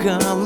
кругом